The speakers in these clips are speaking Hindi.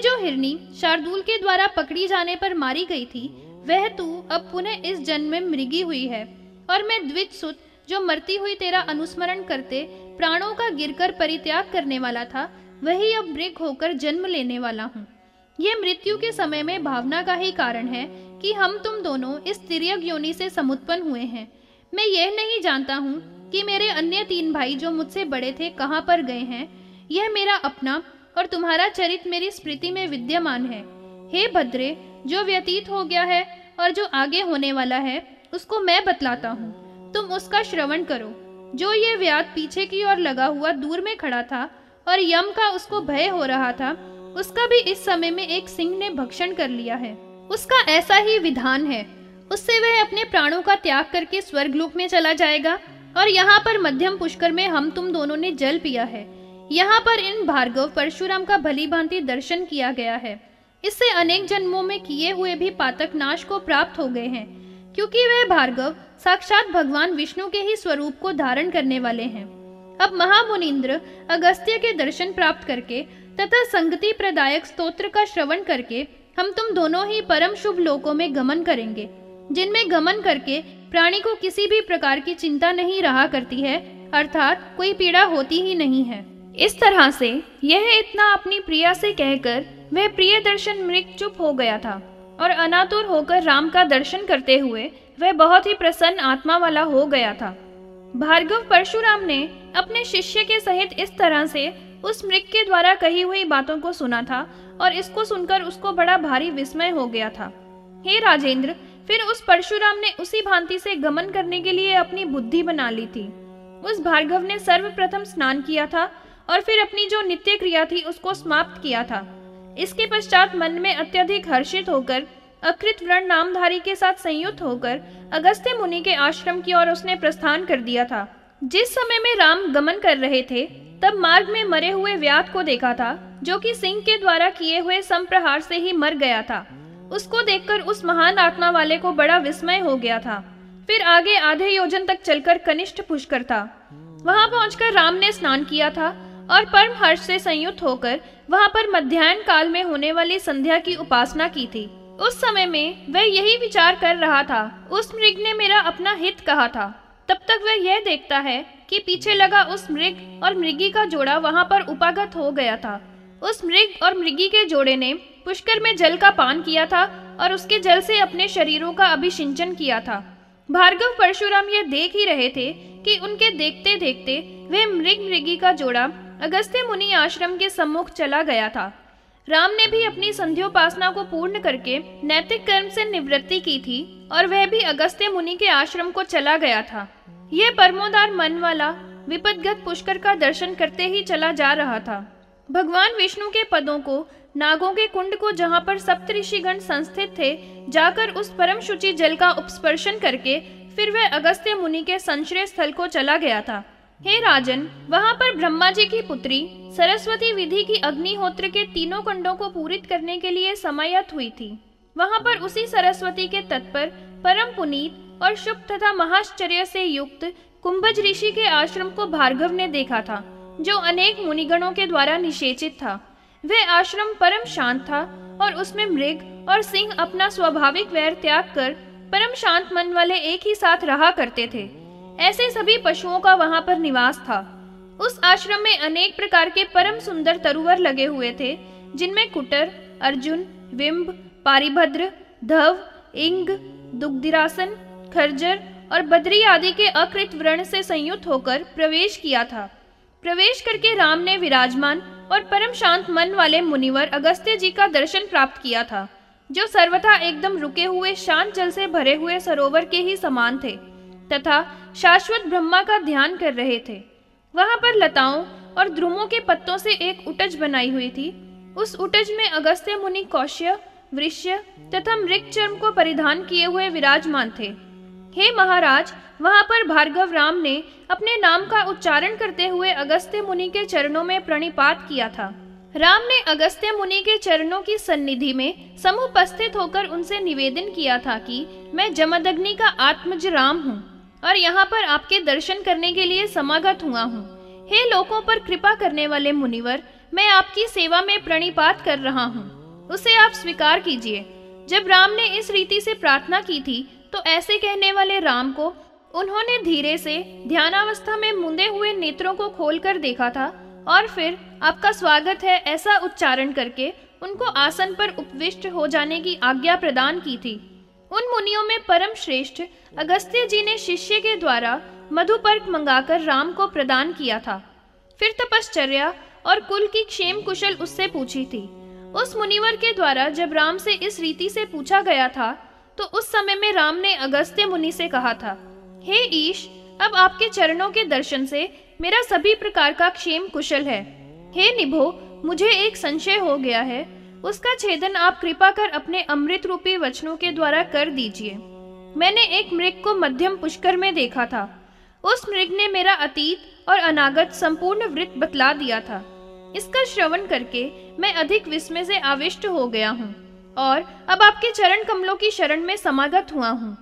जो हिरनी शार्दुल के द्वारा पकड़ी जाने पर मारी गई थी, वह तू अब पुनः इस जन्म में मृगी हुई है। और मैं द्विज सुत जो मरती हुई तेरा अनुस्मरण करते, प्राणों का गिरकर परित्याग करने वाला था, वही अब मृग होकर जन्म लेने वाला हूँ। ये मृत्यु के समय में भावना का ही कारण है कि हम तुम दोनों इस तिरक योनि से समुत्पन्न हुए हैं। मैं यह नहीं जानता हूँ कि मेरे अन्य तीन भाई जो मुझसे बड़े थे कहाँ पर गए हैं। यह मेरा अपना और तुम्हारा चरित मेरी स्मृति में विद्यमान है। हे भद्रे, जो व्यतीत हो गया है और जो आगे होने वाला है, उसको मैं बतलाता हूँ। तुम उसका श्रवण करो। जो ये व्याध पीछे की ओर लगा हुआ दूर में खड़ा था और यम का उसको भय हो रहा था, उसका भी इस समय में एक सिंह ने भक्षण कर लिया है। उसका ऐसा ही विधान है। उससे वह अपने प्राणों का त्याग करके स्वर्गलोक में चला जाएगा और यहाँ पर मध्यम पुष्कर में हम तुम दोनों ने जल पिया है। यहाँ पर इन भार्गव परशुराम का भली भांति दर्शन किया गया है। इससे अनेक जन्मों में किए हुए भी पातक नाश को प्राप्त हो गए हैं, क्योंकि वह भार्गव साक्षात भगवान विष्णु के ही स्वरूप को धारण करने वाले हैं। अब महामुनिंद्र अगस्त्य के दर्शन प्राप्त करके तथा संगति प्रदायक स्तोत्र का श्रवण करके हम तुम दोनों ही परम शुभ लोकों में गमन करेंगे, जिनमें गमन करके प्राणी को किसी भी प्रकार की चिंता नहीं रहा करती है, अर्थात कोई पीड़ा होती ही नहीं है। इस तरह से यह इतना अपनी प्रिया से कहकर वह प्रिय दर्शन मृग चुप हो गया था और अनातुर होकर राम का दर्शन करते हुए वह बहुत ही प्रसन्न आत्मा वाला हो गया था। भार्गव परशुराम ने अपने शिष्य के सहित इस तरह से उस मृग के द्वारा कही हुई बातों को सुना था और इसको सुनकर उसको बड़ा भारी विस्मय हो गया था। हे राजेंद्र, फिर उस परशुराम ने उसी भांति से गमन करने के लिए अपनी बुद्धि बना ली थी। उस भार्गव ने सर्वप्रथम स्नान किया था और फिर अपनी जो नित्य क्रिया थी उसको समाप्त किया था। इसके पश्चात मन में अत्यधिक हर्षित होकर, अकृत व्रण नामधारी के साथ संयुक्त होकर, अगस्त्य मुनि के आश्रम की ओर उसने प्रस्थान कर दिया था। जिस समय में राम गमन कर रहे थे, तब मार्ग में मरे हुए व्याध को देखा था, जो कि सिंह के द्वारा किए हुए संप्रहार से ही मर गया था। उसको देखकर उस महान आत्मा वाले को बड़ा विस्मय हो गया था। फिर आगे आधे योजन तक चलकर कनिष्ठ पुष्कर था। वहाँ पहुंचकर राम ने स्नान किया था और परम हर्ष से संयुक्त होकर वहाँ पर मध्यान्ह काल में होने वाली संध्या की उपासना की थी। उस समय में वह यही विचार कर रहा था, उस मृग ने मेरा अपना हित कहा था। तब तक वह यह देखता है कि पीछे लगा उस मृग और मृगी का जोड़ा वहाँ पर उपागत हो गया था। उस मृग और मृगी के जोड़े ने पुष्कर में जल का पान किया था और उसके जल से अपने शरीरों का अभिसिंचन किया था। भार्गव परशुराम यह देख ही रहे थे कि उनके देखते देखते वह मृग मृगी का जोड़ा अगस्त्य मुनि आश्रम के सम्मुख चला गया था। राम ने भी अपनी संध्योपासना को पूर्ण करके नैतिक कर्म से निवृत्ति की थी और वह भी अगस्त्य मुनि के आश्रम को चला गया था। यह परमोदार मन वाला, विपदगत पुष्कर का दर्शन करते ही चला जा रहा था। भगवान विष्णु के पदों को, नागों के कुंड को जहाँ पर सप्तऋषिगण संस्थित थे, जाकर उस परम शुचि जल का उपस्पर्शन करके फिर वह अगस्त्य मुनि के संश्रय स्थल को चला गया था। हे राजन, वहाँ पर ब्रह्मा जी की पुत्री, सरस्वती विधि की अग्निहोत्र के तीनों कंडों को पूरित करने के लिए समायत हुई थी। वहाँ पर उसी सरस्वती के तट पर परम पुनीत और शुभ तथा महाश्चर्य से युक्त कुंभज ऋषि के आश्रम को भार्गव ने देखा था, जो अनेक मुनिगणों के द्वारा निषेचित था। वह आश्रम परम शांत था और उसमें मृग और सिंह अपना स्वाभाविक वैर त्याग कर परम शांत मन वाले एक ही साथ रहा करते थे। ऐसे सभी पशुओं का वहाँ पर निवास था। उस आश्रम में अनेक प्रकार के परम सुंदर तरुवर लगे हुए थे, जिनमें कुटर, अर्जुन विम्ब पारिभद्र, धव, इंग, दुग्धिरासन, खरजर और बद्री आदि के अकृत व्रण से संयुक्त होकर प्रवेश किया था। प्रवेश करके राम ने विराजमान और परम शांत मन वाले मुनिवर अगस्त्य जी का दर्शन प्राप्त किया था, जो सर्वथा एकदम रुके हुए शांत जल से भरे हुए सरोवर के ही समान थे। तथा शाश्वत ब्रह्मा का ध्यान कर रहे थे। वहाँ पर लताओं और ध्रुमों के पत्तों से एक उटज बनाई हुई थी। उस उटज में अगस्त्य मुनि कौश्य वृश्य तथा मृग चर्म को परिधान किए हुए विराजमान थे। हे महाराज, वहाँ पर भार्गव राम ने अपने नाम का उच्चारण करते हुए अगस्त्य मुनि के चरणों में प्रणिपात किया था। राम ने अगस्त्य मुनि के चरणों की सन्निधि में समुपस्थित होकर उनसे निवेदन किया था कि मैं जमदग्नि का आत्मज राम हूँ। और यहाँ पर आपके दर्शन करने के लिए समागत हुआ हूँ। हे लोगों पर कृपा करने वाले मुनिवर, मैं आपकी सेवा में प्रणिपात कर रहा हूँ। उसे आप स्वीकार कीजिए। जब राम ने इस रीति से प्रार्थना की थी तो ऐसे कहने वाले राम को, उन्होंने धीरे से ध्यानावस्था में मुंदे हुए नेत्रों को खोलकर देखा था, और फिर आपका स्वागत है ऐसा उच्चारण करके उनको आसन पर उपविष्ट हो जाने की आज्ञा प्रदान की थी। उन मुनियों में परम श्रेष्ठ अगस्त्य जी ने शिष्य के द्वारा मधुपर्क मंगाकर राम को प्रदान किया था। फिर तपश्चर्या और कुल की क्षेम कुशल उससे पूछी थी। उस मुनिवर के द्वारा जब राम से इस रीति से पूछा गया था तो उस समय में राम ने अगस्त्य मुनि से कहा था, हे ईश, अब आपके चरणों के दर्शन से मेरा सभी प्रकार का क्षेम कुशल है। हे निभो, मुझे एक संशय हो गया है उसका छेदन आप कृपा कर अपने अमृत रूपी वचनों के द्वारा कर दीजिए। मैंने एक मृग को मध्यम पुष्कर में देखा था। उस मृग ने मेरा अतीत और अनागत संपूर्ण वृत्त बतला दिया था। इसका श्रवण करके मैं अधिक विस्मय से आविष्ट हो गया हूँ और अब आपके चरण कमलों की शरण में समागत हुआ हूँ।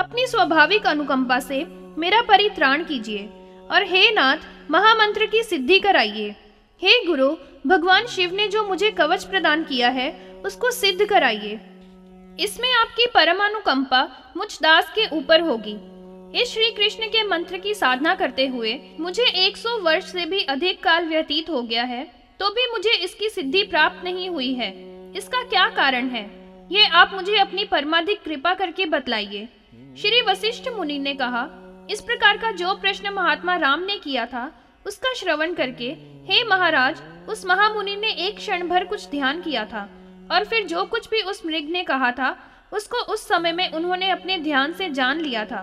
अपनी स्वाभाविक अनुकंपा से मेरा परित्राण कीजिए और हे नाथ, महामंत्र की सिद्धि कराइए। हे गुरु, भगवान शिव ने जो मुझे कवच प्रदान किया है, उसको सिद्ध कराइए। इसमें आपकी परमानुकंपा मुझ दास के ऊपर होगी। इस श्री कृष्ण के मंत्र की साधना करते हुए मुझे 100 वर्ष से भी अधिक काल व्यतीत हो गया है तो भी मुझे इसकी सिद्धि प्राप्त नहीं हुई है। इसका क्या कारण है? ये आप मुझे अपनी परमाधिक कृपा करके बतलाइए। श्री वशिष्ठ मुनि ने कहा, इस प्रकार का जो प्रश्न महात्मा राम ने किया था, उसका श्रवण करके हे महाराज, उस महामुनि ने एक क्षण भर कुछ ध्यान किया था, और फिर जो कुछ भी उस मृग ने कहा था, उसको उस समय में उन्होंने अपने ध्यान से जान लिया था।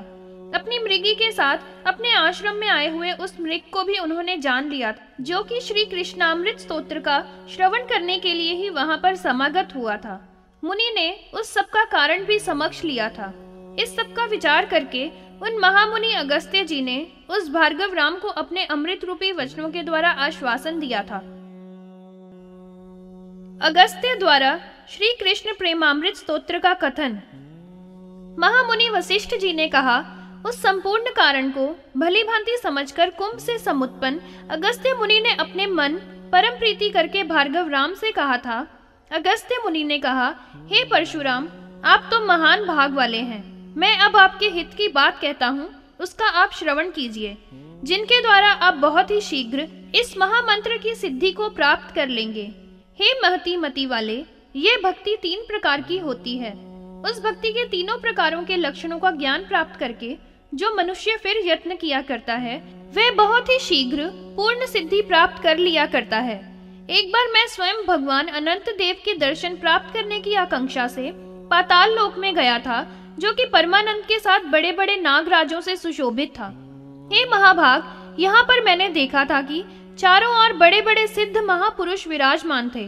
अपनी मृगी के साथ अपने आश्रम में आए हुए उस मृग को भी उन्होंने जान लिया था जो कि श्री कृष्णामृत स्तोत्र का श्रवण करने के लिए ही वहाँ पर समागत हुआ था। मुनि ने उस सब का कारण भी समक्ष लिया था। इस सब का विचार करके उन महामुनि अगस्त्य जी ने उस भार्गव राम को अपने अमृत रूपी वचनों के द्वारा आश्वासन दिया था। अगस्त्य द्वारा श्री कृष्ण प्रेमामृत स्तोत्र का कथन। महामुनि वशिष्ठ जी ने कहा, उस संपूर्ण कारण को भली भांति समझकर कुंभ से समुत्पन्न अगस्त्य मुनि ने अपने मन परम प्रीति करके भार्गव राम से कहा था। अगस्त्य मुनि ने कहा, हे परशुराम, आप तो महान भाग वाले हैं। मैं अब आपके हित की बात कहता हूँ, उसका आप श्रवण कीजिए, जिनके द्वारा आप बहुत ही शीघ्र इस महामंत्र की सिद्धि को प्राप्त कर लेंगे। हे महती मती वाले, ये भक्ति तीन प्रकार की होती है। उस भक्ति के तीनों प्रकारों के लक्षणों का ज्ञान प्राप्त करके जो मनुष्य फिर यत्न किया करता है, वह बहुत ही शीघ्र पूर्ण सिद्धि प्राप्त कर लिया करता है। एक बार मैं स्वयं भगवान अनंत देव के दर्शन प्राप्त करने की आकांक्षा से पाताल लोक में गया था जो कि परमानंद के साथ बड़े बड़े नागराजों से सुशोभित था। हे महाभाग, यहाँ पर मैंने देखा था कि चारों ओर बड़े बड़े सिद्ध महापुरुष विराजमान थे।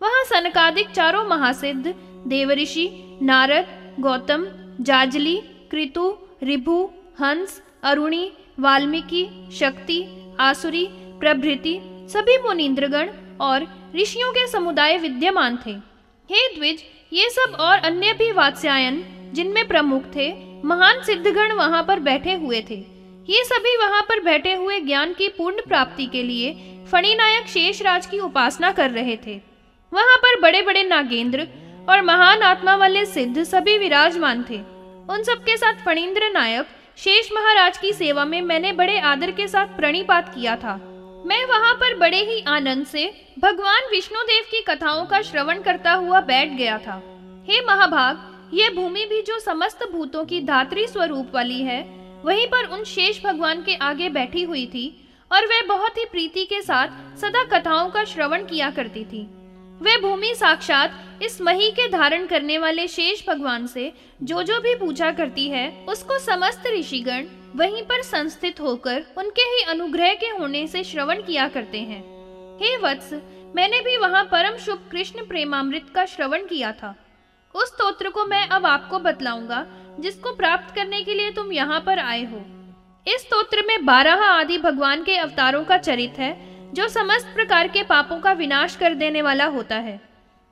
वहाँ सनकादिक चारों महासिद्ध, देवऋषि, नारद, गौतम, जाजली, कृतु, रिभु, हंस, अरुणी, वाल्मीकि, शक्ति, आसुरी, प्रभृति, सभी मुनिंद्रगण और ऋषियों के समुदाय विद्यमान थे। हे द्विज, ये सब और अन्य भी वात्स्यायन जिनमें प्रमुख थे, महान सिद्धगण वहाँ पर बैठे हुए थे। ये सभी वहाँ पर बैठे हुए ज्ञान की पूर्ण प्राप्ति के लिए फणिनायक शेष राज की उपासना कर रहे थे। वहाँ पर बड़े बड़े नागेंद्र और महान आत्मा वाले सिद्ध सभी विराजमान थे। उन सबके साथ फणीन्द्र नायक शेष महाराज की सेवा में मैंने बड़े आदर के साथ प्रणिपात किया था। मैं वहाँ पर बड़े ही आनंद से भगवान विष्णु देव की कथाओं का श्रवण करता हुआ बैठ गया था। हे महाभाग ये भूमि भी जो समस्त भूतों की धात्री स्वरूप वाली है, वहीं पर उन शेष भगवान के आगे बैठी हुई थी, और वह बहुत ही प्रीति के साथ सदा कथाओं का श्रवण किया करती थी। वह भूमि साक्षात इस मही के धारण करने वाले शेष भगवान से जो जो भी पूजा करती है, उसको समस्त ऋषिगण वहीं पर संस्थित होकर उनके ही अनुग्रह के होने से श्रवण किया करते हैं। हे वत्स, मैंने भी वहाँ परम शुभ कृष्ण प्रेमामृत का श्रवण किया था। उस स्तोत्र को मैं अब आपको बतलाऊँगा, जिसको प्राप्त करने के लिए तुम यहाँ पर आए हो। इस स्तोत्र में बारह आदि भगवान के अवतारों का चरित है, जो समस्त प्रकार के पापों का विनाश कर देने वाला होता है।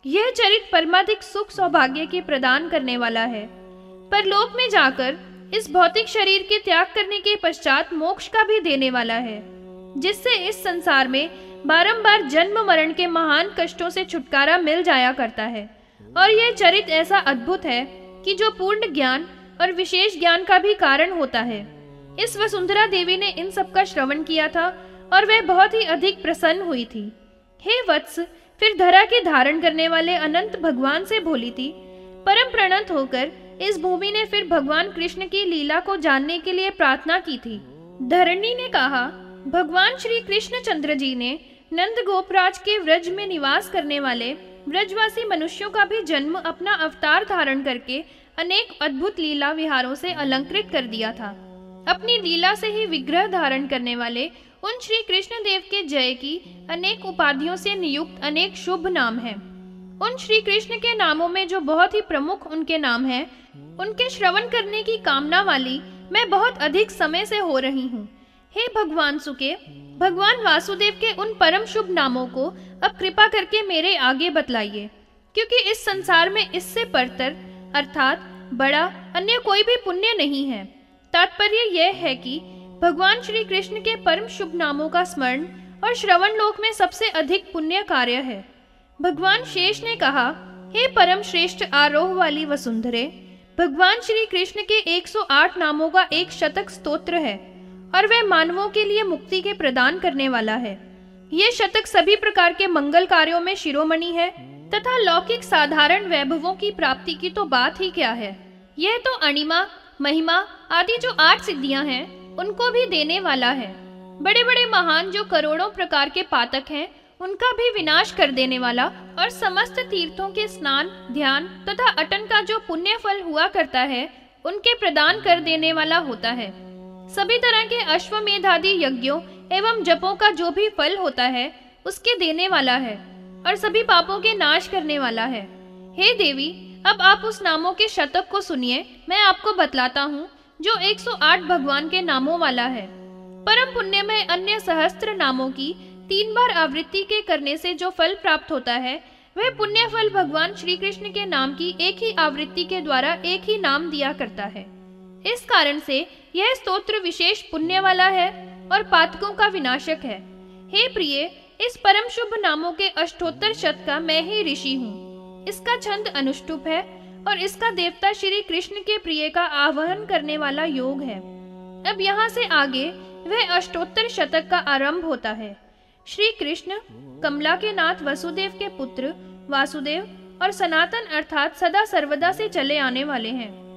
यह चरित परमाधिक सुख सौभाग्य के प्रदान करने वाला है। पर लोक में जाकर इस भौतिक शरीर के त्याग करने के पश्चात मोक्ष का भी देने वाला है, जिससे इस संसार में बारंबार जन्म मरण के महान कष्टों से छुटकारा मिल जाया करता है। और यह चरित ऐसा अद्भुत है कि जो पूर्ण ज्ञान और विशेष ज्ञान का भी कारण होता है। इस वसुंधरा देवी ने इन सब का श्रवण किया था और वह बहुत ही अधिक प्रसन्न हुई थी। हे वत्स, फिर धरा के धारण करने वाले अनंत भगवान से बोली थी, परम प्रणत होकर इस भूमि ने फिर भगवान कृष्ण की लीला को जानने के लिए प्रार्थना की थी। धरणी ने कहा, भगवान श्री कृष्ण चंद्र जी ने नंद गोपराज के व्रज में निवास करने वाले व्रजवासी मनुष्यों का भी जन्म अपना अवतार धारण करके अनेक अद्भुत लीला विहारों से अलंकृत कर दिया था अपनी लीला से ही विग्रह धारण करने वाले उन श्री कृष्ण देव के जय की अनेक उपाधियों से नियुक्त अनेक शुभ नाम हैं। उन श्री कृष्ण के नामों में जो बहुत ही प्रमुख उनके नाम हैं, उनके श्रवण करने की कामना वाली मैं बहुत अधिक समय से हो रही हूँ हे भगवान सुके, भगवान वासुदेव के उन परम शुभ नामों को अब कृपा करके मेरे आगे बतलाइए, क्योंकि इस संसार में इससे परतर अर्थात बड़ा अन्य कोई भी पुण्य नहीं है। तात्पर्य यह है कि भगवान श्री कृष्ण के परम शुभ नामों का स्मरण और श्रवण लोक में सबसे अधिक पुण्य कार्य है। भगवान शेष ने कहा, हे परम श्रेष्ठ आरोह वाली वसुंधरे, भगवान श्री कृष्ण के 108 नामों का एक शतक स्तोत्र है। और वह मानवों के लिए मुक्ति के प्रदान करने वाला है। ये शतक सभी प्रकार के मंगल कार्यों में शिरोमणि है तथा लौकिक साधारण वैभवों की प्राप्ति की तो बात ही क्या है? यह तो अणिमा, महिमा आदि जो आठ सिद्धियाँ हैं, उनको भी देने वाला है। बड़े बड़े महान जो करोड़ों प्रकार के पातक हैं, उनका भी विनाश कर देने वाला और समस्त तीर्थों के स्नान, ध्यान तथा अटन का जो पुण्य फल हुआ करता है, उनके प्रदान कर देने वाला होता है। सभी तरह के अश्वमेध आदि यज्ञों एवं जपों का जो भी फल होता है, उसके देने वाला है और सभी पापों के नाश करने वाला है। हे देवी, अब आप उस नामों के शतक को सुनिए। मैं आपको बतलाता हूँ, जो 108 भगवान के नामों वाला है। परम पुण्य में अन्य सहस्त्र नामों की तीन बार आवृत्ति के करने से जो फल प्राप्त होता है, वह पुण्य फल भगवान श्री कृष्ण के नाम की एक ही आवृत्ति के द्वारा एक ही नाम दिया करता है। इस कारण से यह स्तोत्र विशेष पुण्य वाला है और पातकों का विनाशक है। हे प्रिय, इस परम शुभ नामों के अष्टोत्तर शत का मैं ही ऋषि हूँ। इसका छंद अनुष्टुप है और इसका देवता श्री कृष्ण के प्रिय का आवाहन करने वाला योग है। अब यहाँ से आगे वह अष्टोत्तर शतक का आरंभ होता है। श्री कृष्ण कमला के नाथ वसुदेव के पुत्र, वासुदेव और सनातन अर्थात सदा सर्वदा से चले आने वाले हैं।